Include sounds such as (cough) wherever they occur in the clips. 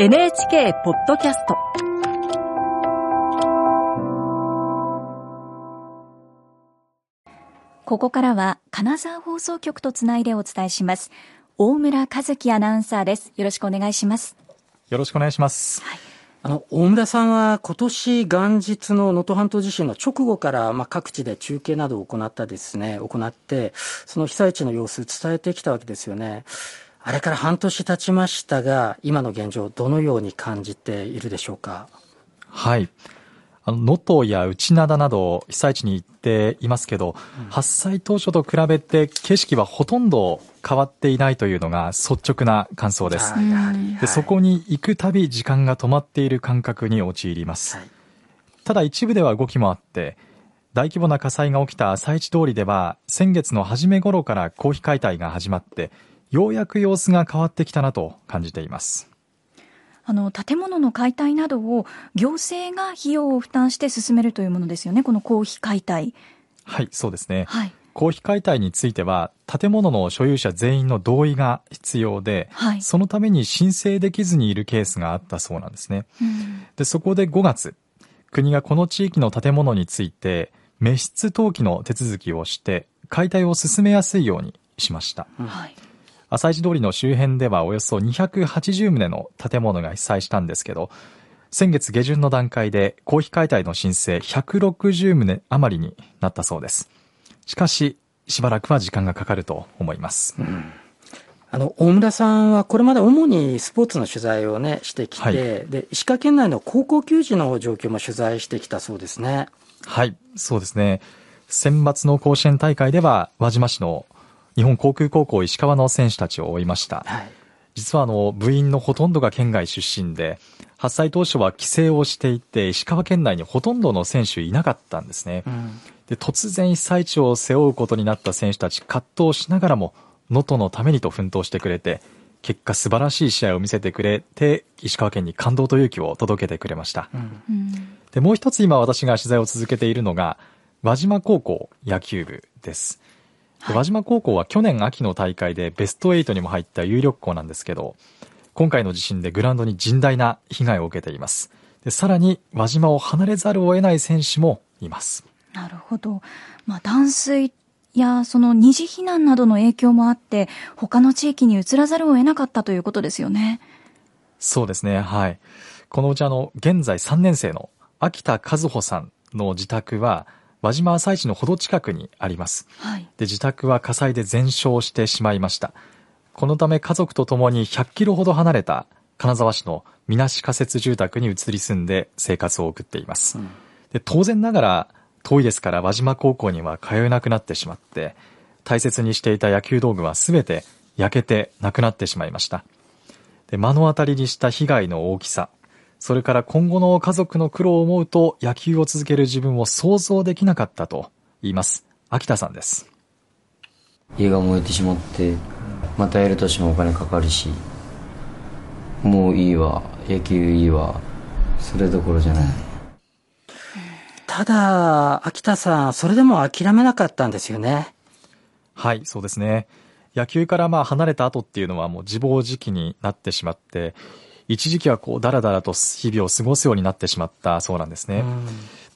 NHK ポッドキャスト。ここからは金沢放送局とつないでお伝えします。大村和樹アナウンサーです。よろしくお願いします。よろしくお願いします、はい。あの、大村さんは今年元日の能登半島地震の直後から、まあ、各地で中継などを行ったですね、行って、その被災地の様子伝えてきたわけですよね。あれから半年経ちましたが、今の現状、どのように感じているでしょうか？はい。あの、能登や内灘など被災地に行っていますけど、発災当初と比べて景色はほとんど変わっていないというのが率直な感想です。あやはりで、そこに行くたび時間が止まっている感覚に陥ります。はいただ一部では動きもあって、大規模な火災が起きた朝市通りでは、先月の初め頃から公費解体が始まって、ようやく様子が変わってきたなと感じています。あの建物の解体などを行政が費用を負担して進めるというものですよねこの公費解体はい、そうですね。はい公費解体については、建物の所有者全員の同意が必要で、はいそのために申請できずにいるケースがあったそうなんですね。うんで、そこで5月、国がこの地域の建物について、滅失登記の手続きをして、解体を進めやすいようにしました。はい朝市通りの周辺ではおよそ280棟の建物が被災したんですけど、先月下旬の段階で公費解体の申請160棟余りになったそうです。しかし、しばらくは時間がかかると思います。あの、大村さんはこれまで主にスポーツの取材をね、してきて、はいで、石川県内の高校球児の状況も取材してきたそうですね。はい、そうですね。選抜の甲子園大会では、輪島市の日本航空高校石川の選手たちを追いました。はい。実はあの部員のほとんどが県外出身で発災当初は帰省をしていて石川県内にほとんどの選手いなかったんですね、うん。で突然被災地を背負うことになった選手たち葛藤しながらも能登のためにと奮闘してくれて結果素晴らしい試合を見せてくれて石川県に感動と勇気を届けてくれました、うん。うんでもう一つ今私が取材を続けているのが輪島高校野球部ですで輪島高校は去年秋の大会でベスト8にも入った有力校なんですけど今回の地震でグラウンドに甚大な被害を受けています。でさらに輪島を離れざるを得ない選手もいます。なるほど、まあ、断水やその二次避難などの影響もあって他の地域に移らざるを得なかったということですよね。そうですね。はい。このうちあの現在3年生の秋田和穂さんの自宅は輪島朝市のほど近くにあります。はい。で自宅は火災で全焼してしまいました。このため家族と共に100キロほど離れた金沢市のみなし仮設住宅に移り住んで生活を送っています、うん。で当然ながら遠いですから輪島高校には通えなくなってしまって大切にしていた野球道具は全て焼けてなくなってしまいました。で目の当たりにした被害の大きさそれから今後の家族の苦労を思うと野球を続ける自分を想像できなかったと言います秋田さんです家が燃えてしまってまたやるとしてもお金かかるしもういいわ野球いいわそれどころじゃないただ、秋田さん、それでも諦めなかったんですよね。はい、そうですね。野球からまあ離れた後っていうのはもう自暴自棄になってしまって、一時期はこうダラダラと日々を過ごすようになってしまったそうなんですね。うん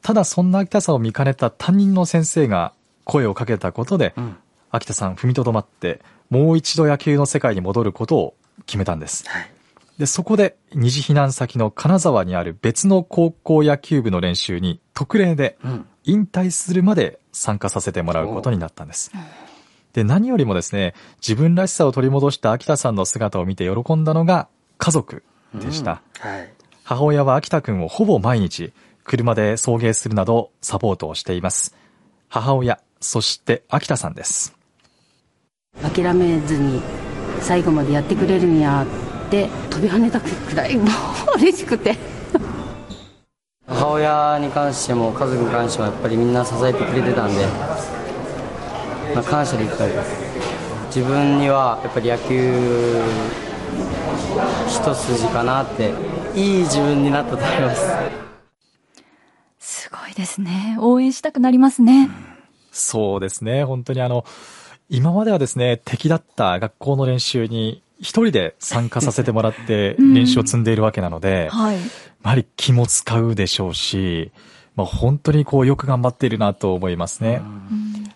ただそんな秋田さんを見かねた担任の先生が声をかけたことで、うん秋田さん踏みとどまって、もう一度野球の世界に戻ることを決めたんです。はい。で、そこで二次避難先の金沢にある別の高校野球部の練習に特例でうん。引退するまで参加させてもらうことになったんです。で、何よりもですね、自分らしさを取り戻した秋田さんの姿を見て喜んだのが家族でした。はい。母親は秋田くんをほぼ毎日車で送迎するなどサポートをしています。母親、そして秋田さんです。諦めずに最後までやってくれるんやって飛び跳ねたくらいもう嬉しくて母親に関しても家族に関してもやっぱりみんな支えてくれてたんで、まあ、感謝でいっぱいです自分にはやっぱり野球一筋かなっていい自分になったと思いますすごいですね応援したくなりますね、そうですね。本当にあの、今まではですね、敵だった学校の練習に一人で参加させてもらって (laughs) うん練習を積んでいるわけなので、はい。やはり気も使うでしょうし、まあ、本当にこうよく頑張っているなと思いますね。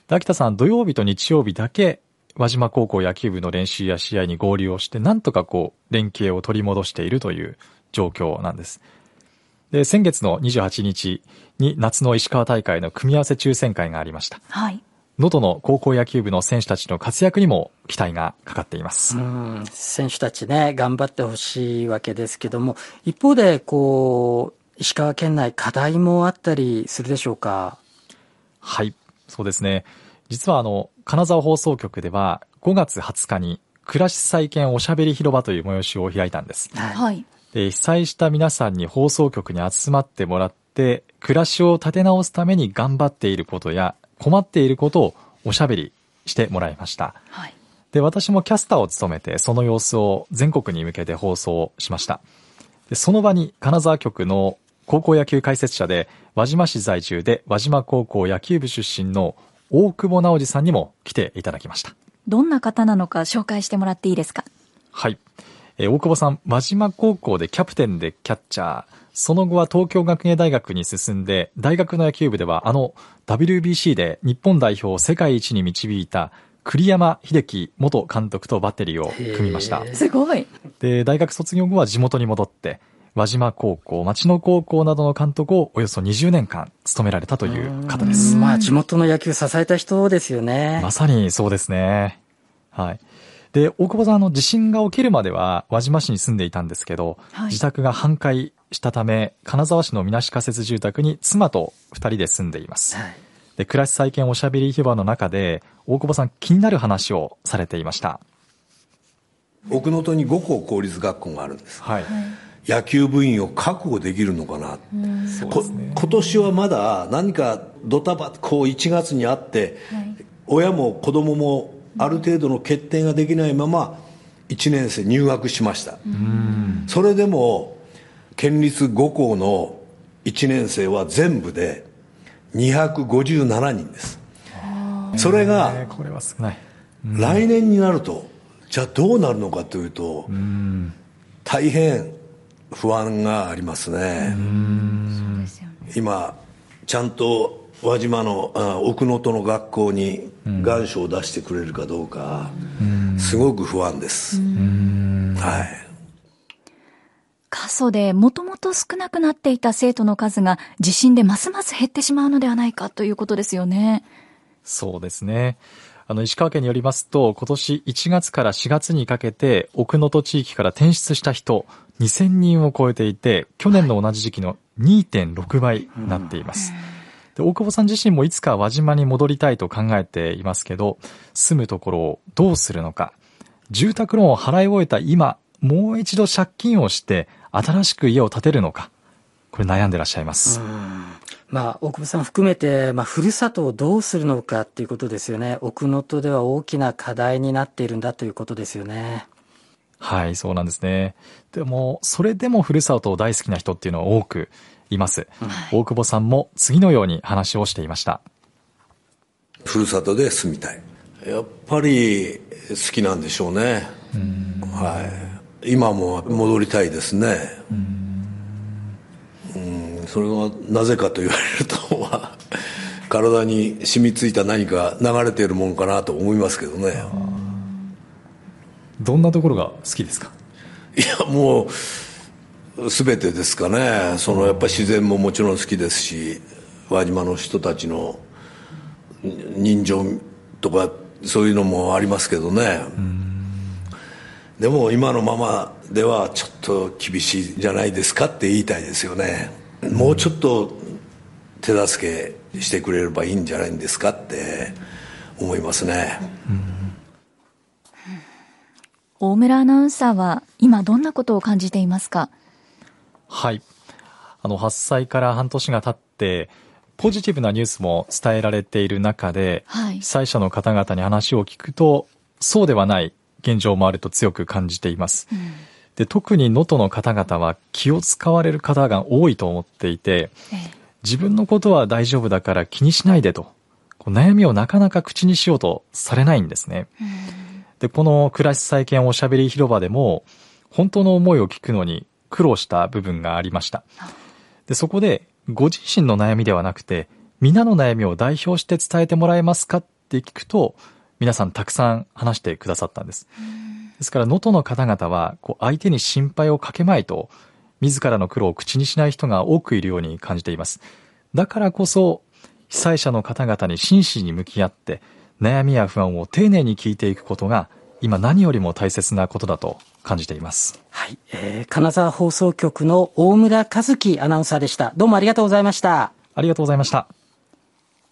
で秋田さん、土曜日と日曜日だけ輪島高校野球部の練習や試合に合流をして、なんとかこう連携を取り戻しているという状況なんです。で、先月の28日に夏の石川大会の組み合わせ抽選会がありました。はい。能登の高校野球部の選手たちの活躍にも期待がかかっています。うん選手たちね、頑張ってほしいわけですけども、一方で、こう、石川県内課題もあったりするでしょうか？はい、そうですね。実はあの、金沢放送局では5月20日に暮らし再建おしゃべり広場という催しを開いたんです。はい。はい。で被災した皆さんに放送局に集まってもらって、暮らしを立て直すために頑張っていることや困っていることをおしゃべりしてもらいました。はい。で、私もキャスターを務めて、その様子を全国に向けて放送しました。でその場に金沢局の高校野球解説者で、輪島市在住で輪島高校野球部出身の大久保直司さんにも来ていただきました。どんな方なのか紹介してもらっていいですか？はい。えー大久保さん、輪島高校でキャプテンでキャッチャー、その後は東京学芸大学に進んで、大学の野球部ではあの WBC で日本代表を世界一に導いた栗山英樹元監督とバッテリーを組みましたすごい。で、大学卒業後は地元に戻って、輪島高校、町野高校などの監督をおよそ20年間務められたという方です。まあ、地元の野球支えた人ですよね。まさにそうですね。はい。で、大久保さん、あの、地震が起きるまでは輪島市に住んでいたんですけど、はい自宅が半壊したため、金沢市のみなし仮設住宅に妻と二人で住んでいます。はい。で、暮らし再建おしゃべり広場の中で、大久保さん気になる話をされていました。奥能登に5校公立学校があるんですはい。野球部員を確保できるのかな、ね。今年はまだ何かドタバタこう1月にあって、親も子供もある程度の決定ができないまま1年生入学しました。それでも県立5校の1年生は全部で257人です。それが。来年になるとじゃあどうなるのかというと大変不安がありますね。今ちゃんと輪島のあ奥能登の学校に願書を出してくれるかどうかすごく不安です。はい。過疎でもともと少なくなっていた生徒の数が地震でますます減ってしまうのではないかということですよね。そうですね。あの、石川県によりますと、今年1月から4月にかけて、奥能登地域から転出した人、2000人を超えていて、去年の同じ時期の2.6倍になっています。で、大久保さん自身もいつか輪島に戻りたいと考えていますけど、住むところをどうするのか。住宅ローンを払い終えた今、もう一度借金をして、新しく家を建てるのか。これ悩んでらっしゃいます。まあ、大久保さん含めて、まあ、ふるさとをどうするのかっていうことですよね。奥能登では大きな課題になっているんだということですよね。はい、そうなんですね。でも、それでもふるさとを大好きな人っていうのは多くいます。大久保さんも次のように話をしていました。ふるさとで住みたいやっぱり好きなんでしょうねはい今も戻りたいですねうんそれがなぜかと言われると (laughs) まあ体に染みついた何か流れているもんかなと思いますけどね。どんなところが好きですか？いやもう全てですかね。そのやっぱり自然ももちろん好きですし輪島の人たちの人情とかそういうのもありますけどね。でも今のままではちょっと厳しいじゃないですかって言いたいですよねもうちょっと手助けしてくれればいいんじゃないんですかって思いますね、大村アナウンサーは今どんなことを感じていますか？はい。あの、発災から半年が経って、ポジティブなニュースも伝えられている中で、はい被災者の方々に話を聞くと、そうではない現状もあると強く感じています。で、特に能登の方々は気を使われる方が多いと思っていて、自分のことは大丈夫だから気にしないでと、こう悩みをなかなか口にしようとされないんですね。で、この暮らし再建おしゃべり広場でも、本当の思いを聞くのに苦労した部分がありました。で、そこで、ご自身の悩みではなくて、皆の悩みを代表して伝えてもらえますかって聞くと、皆さんたくさん話してくださったんです。ですから、能登の方々は、こう、相手に心配をかけまいと、自らの苦労を口にしない人が多くいるように感じています。だからこそ、被災者の方々に真摯に向き合って、悩みや不安を丁寧に聞いていくことが、今何よりも大切なことだと感じています。はい、えー、金沢放送局の大村和樹アナウンサーでした。どうもありがとうございました。ありがとうございました。